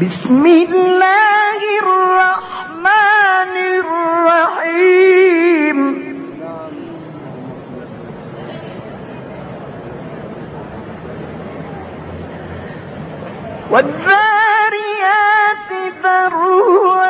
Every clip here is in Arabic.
بسم الله الرحمن الرحيم. والذاريات ذروا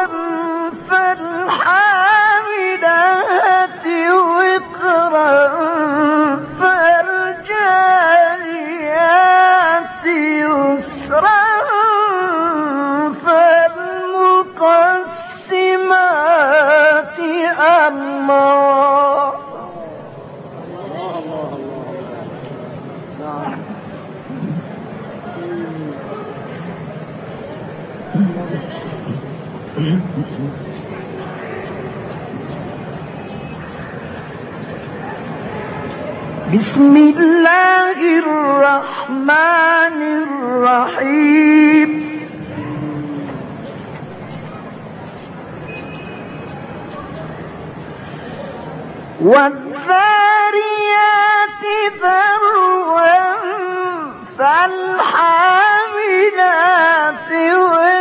بسم الله الرحمن الرحيم. والذاريات ذروا فالحاملات وقرا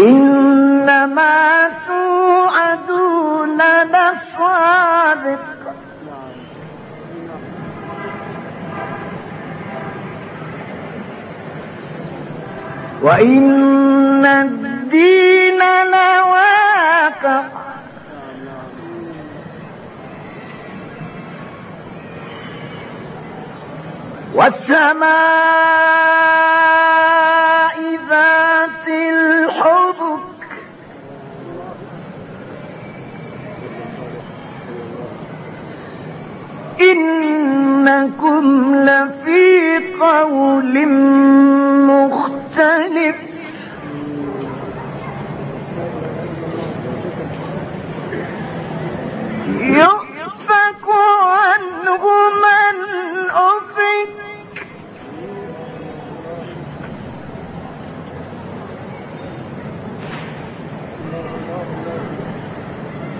إنما توعدون لصادق. وإن الدين لواقع. والسماء إنكم لفي قول مختلف. يؤفك عنه من أفك.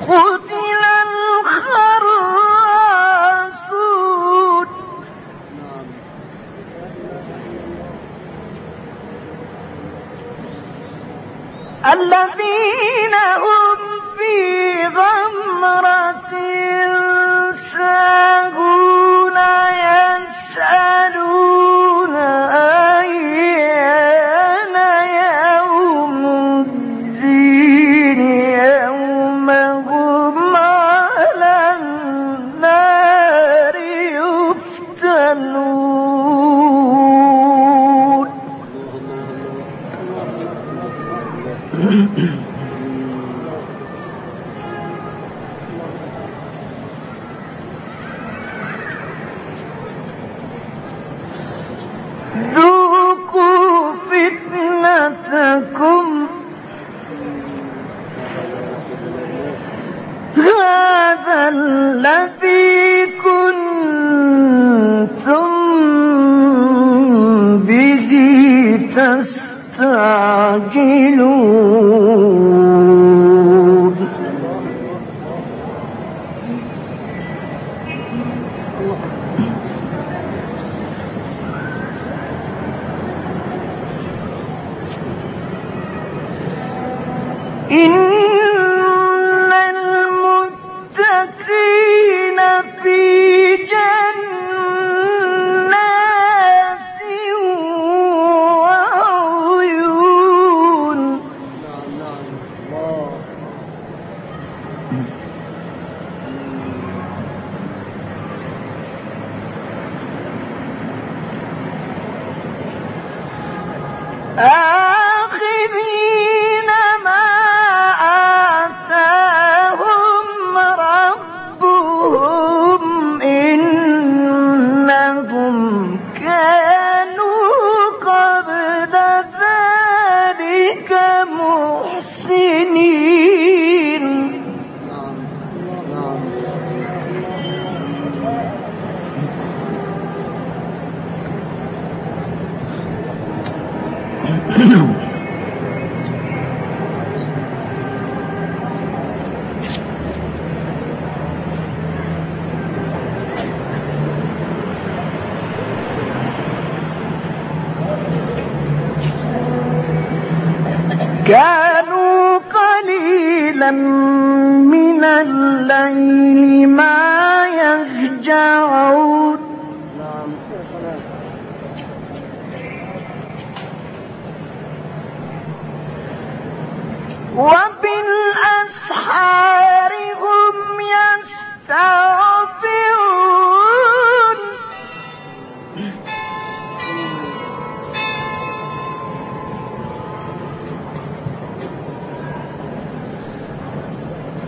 قتل الذين هم في غمرة ساهون تستعجلون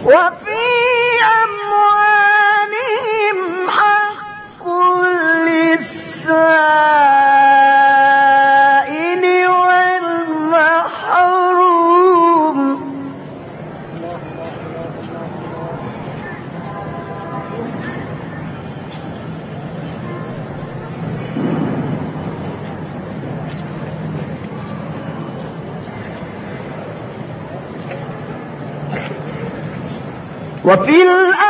وفي وفي الأرض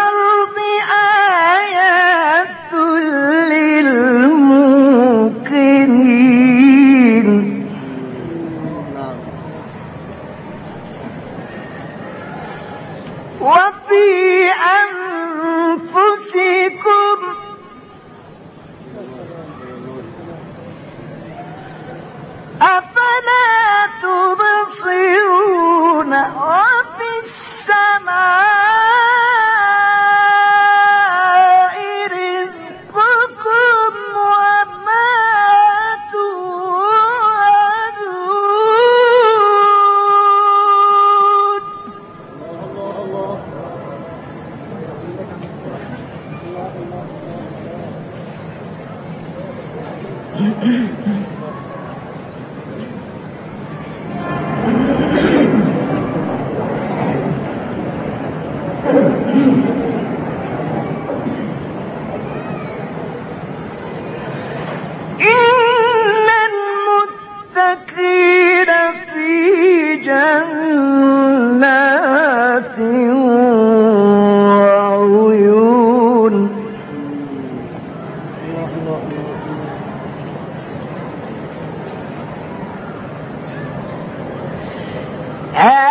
Yeah.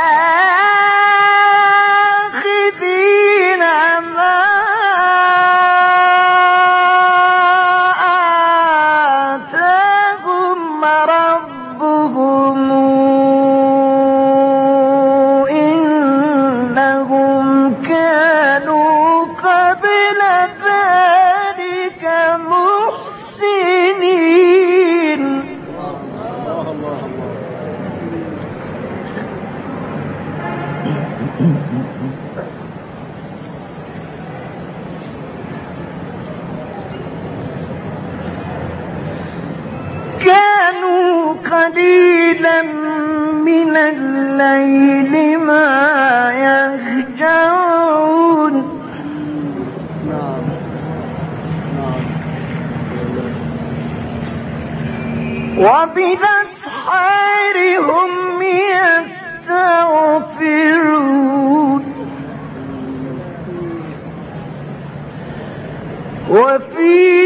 خافعون وفي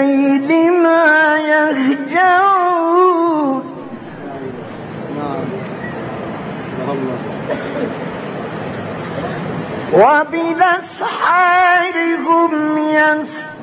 الليل ما يهجعون. وبالأسحار هم يستهزئون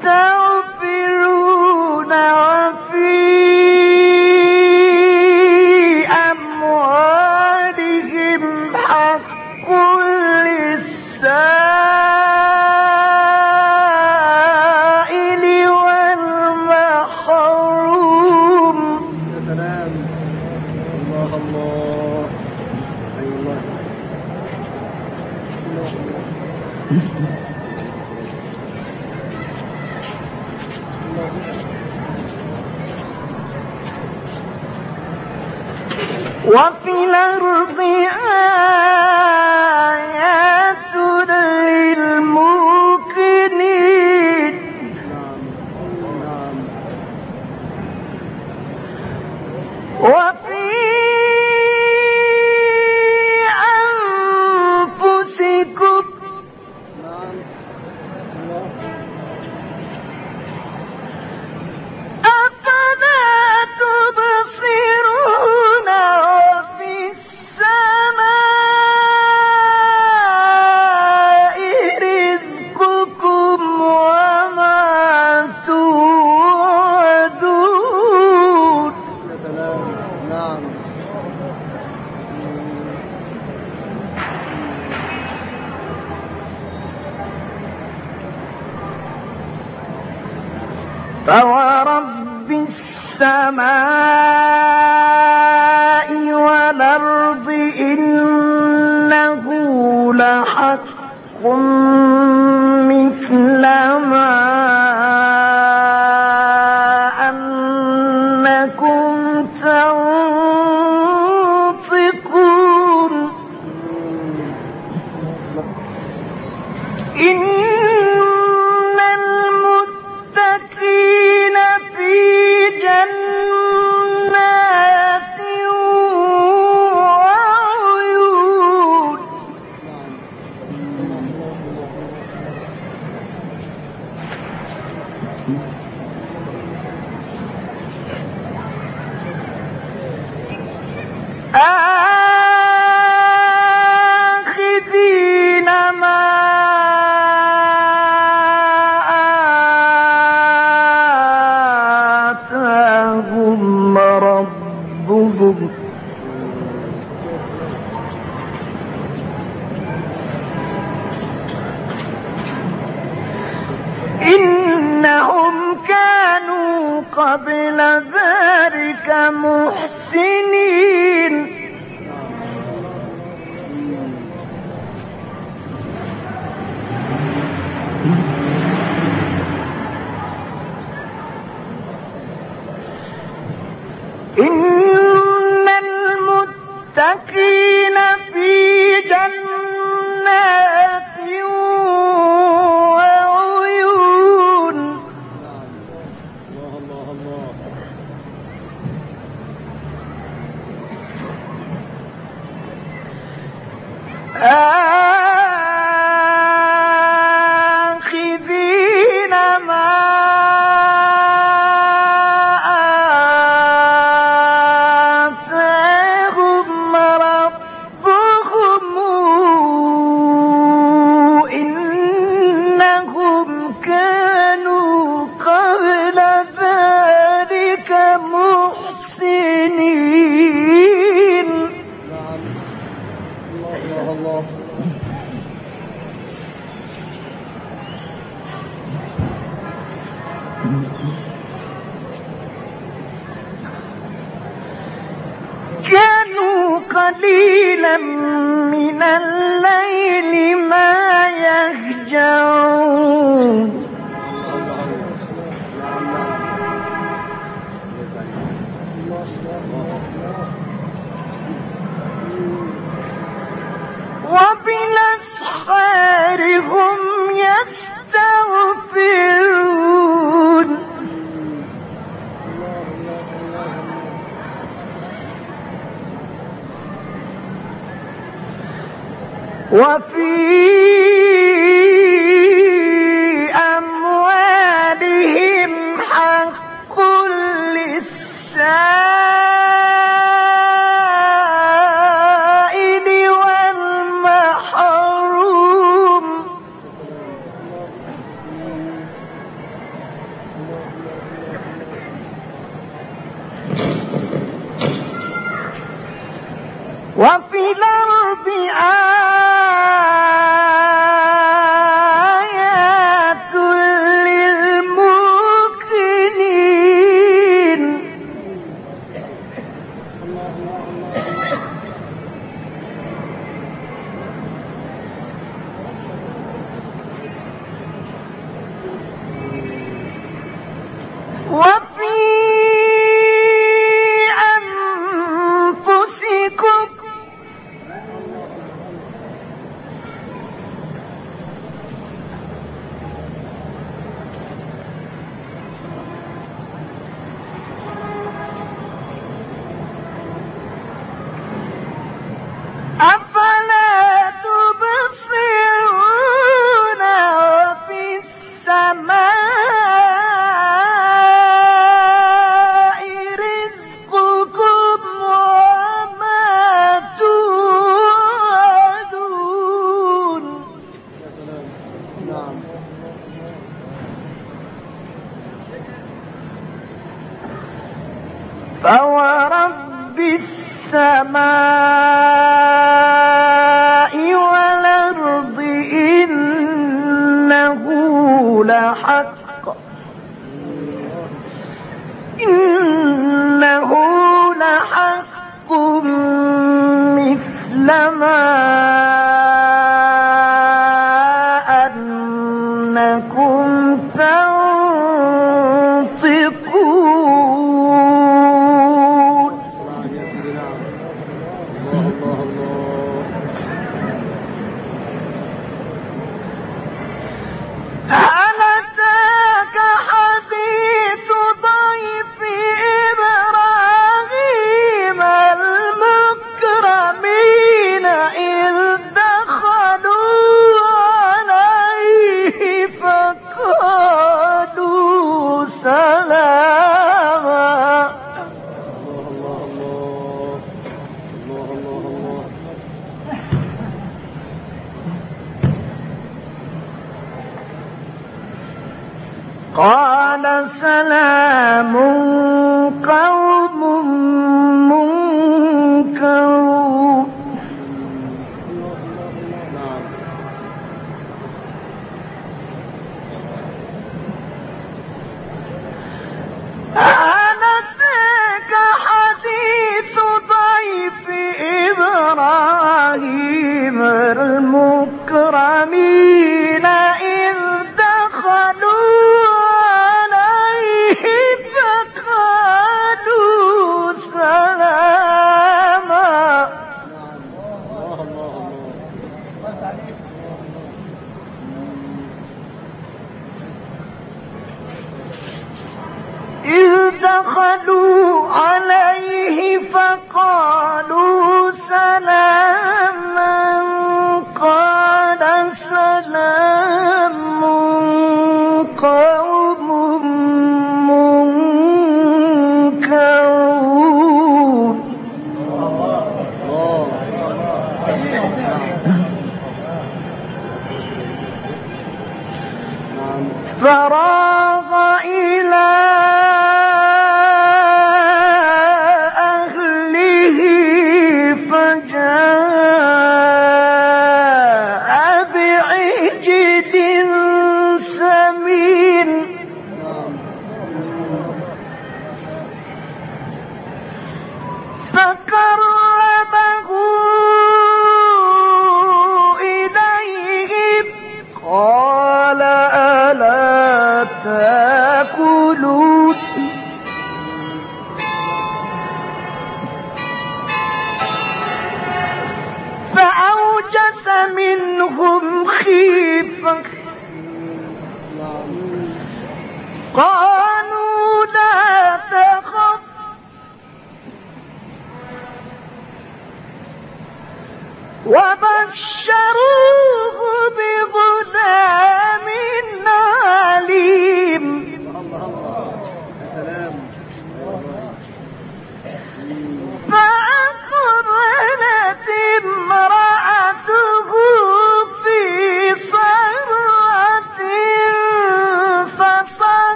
إن المتقين كانوا قليلا من الليل ما يهجعون وفي أموالهم حق للسائل والمحروم. وفي الأرض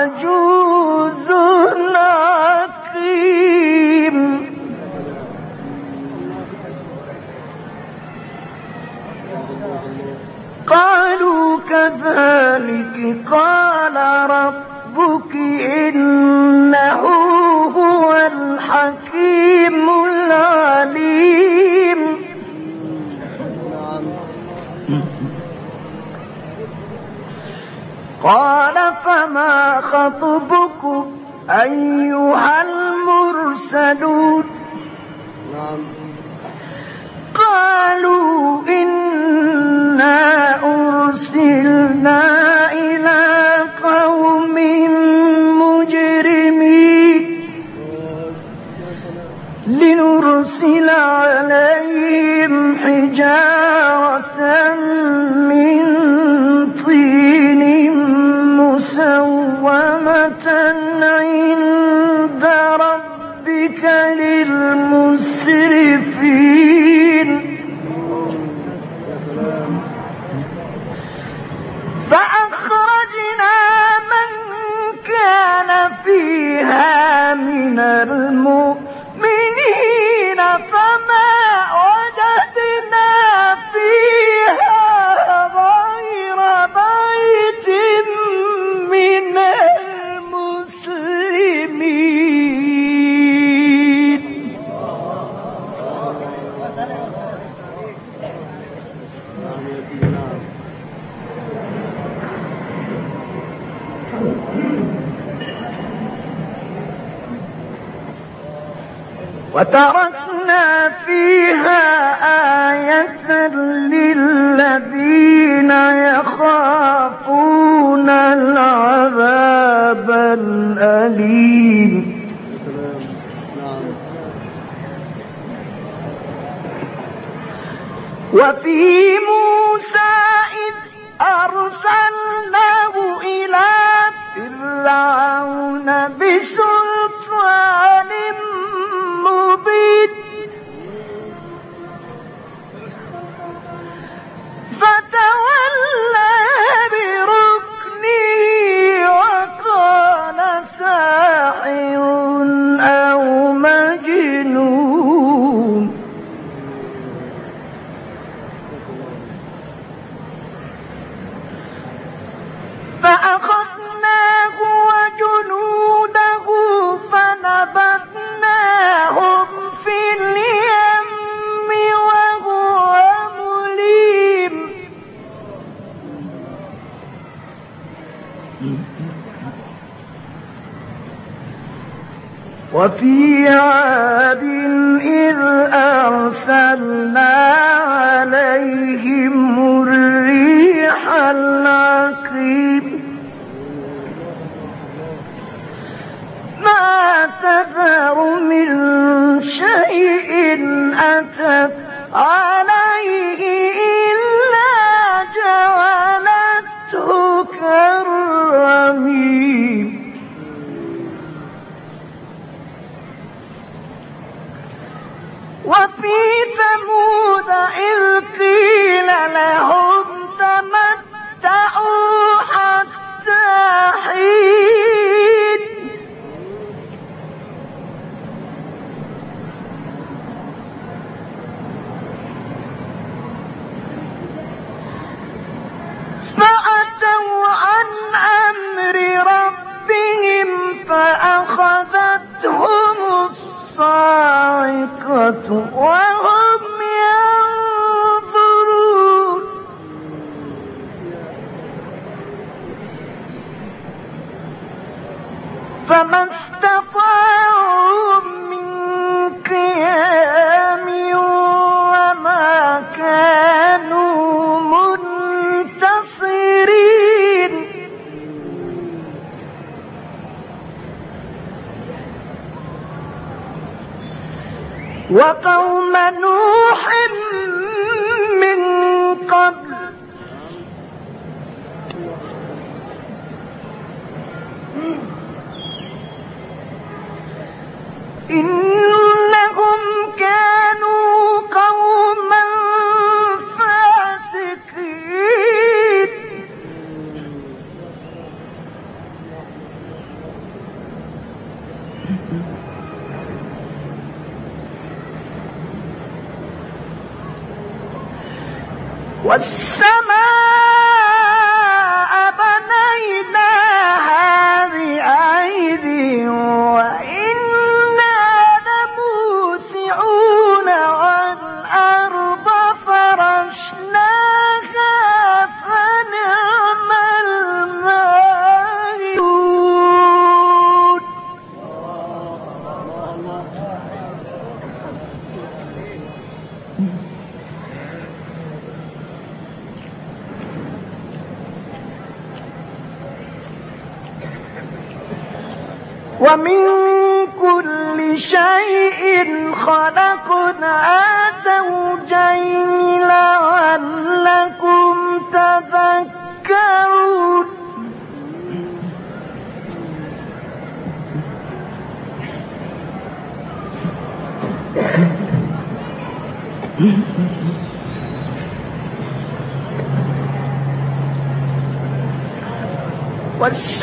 عجوز عقيم قالوا كذلك قال خطبكم أيها المرسلون؟ نعم. قالوا العذاب الأليم. وفي وفي عاد إذ أرسلنا عليهم الريح العقيم. ما تذر من شيء أتت عليه وفي ثمود إذ قيل لهم تمتعوا حتى حين وقوم نوح من قبل. إنهم كانوا قوما فاسقين. والسماء والسماء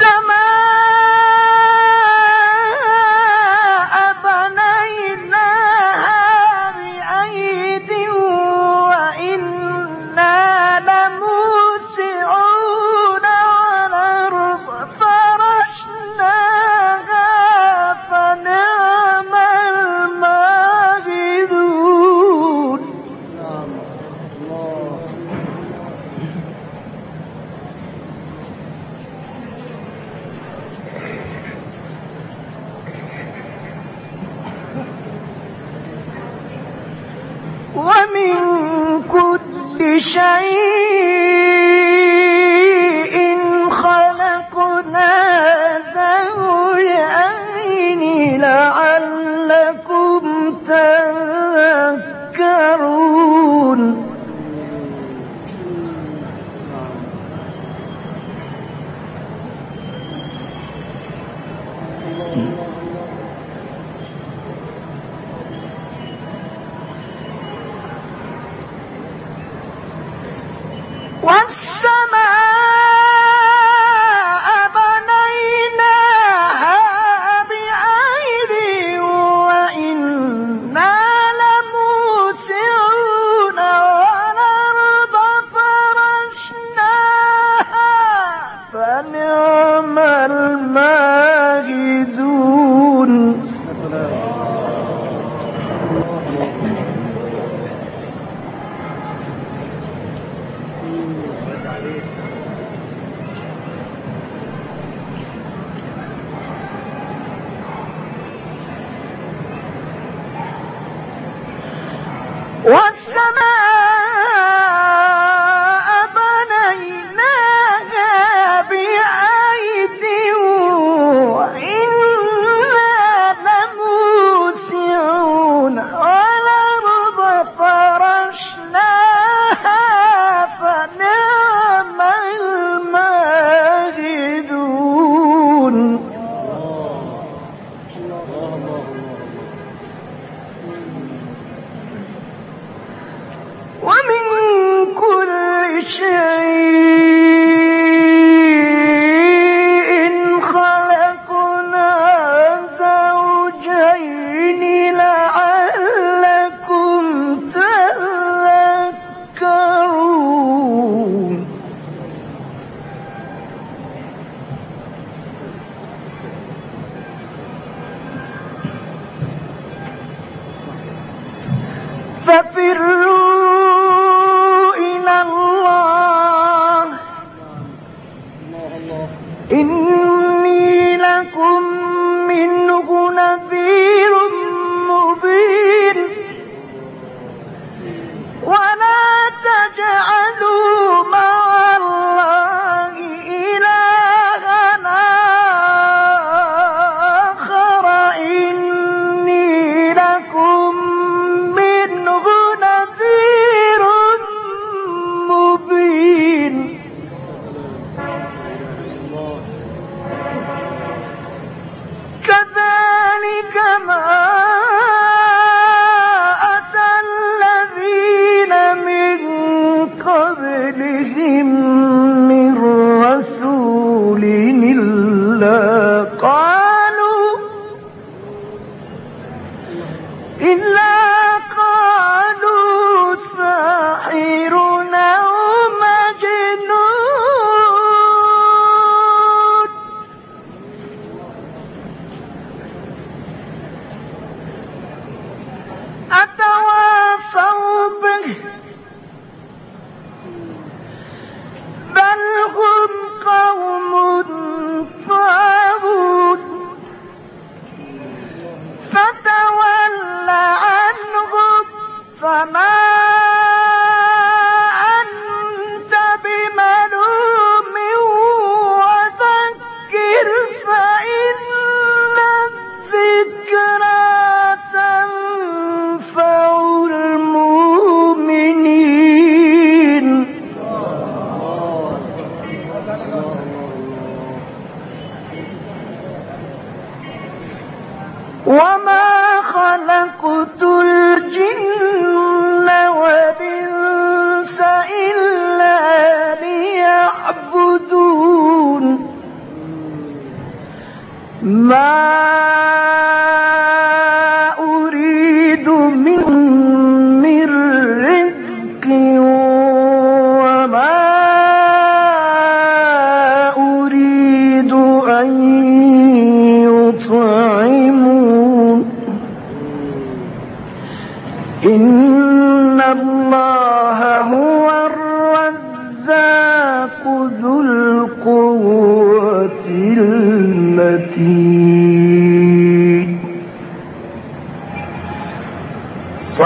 والسماء God.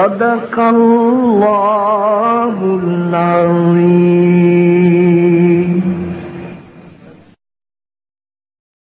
صدق الله العظيم.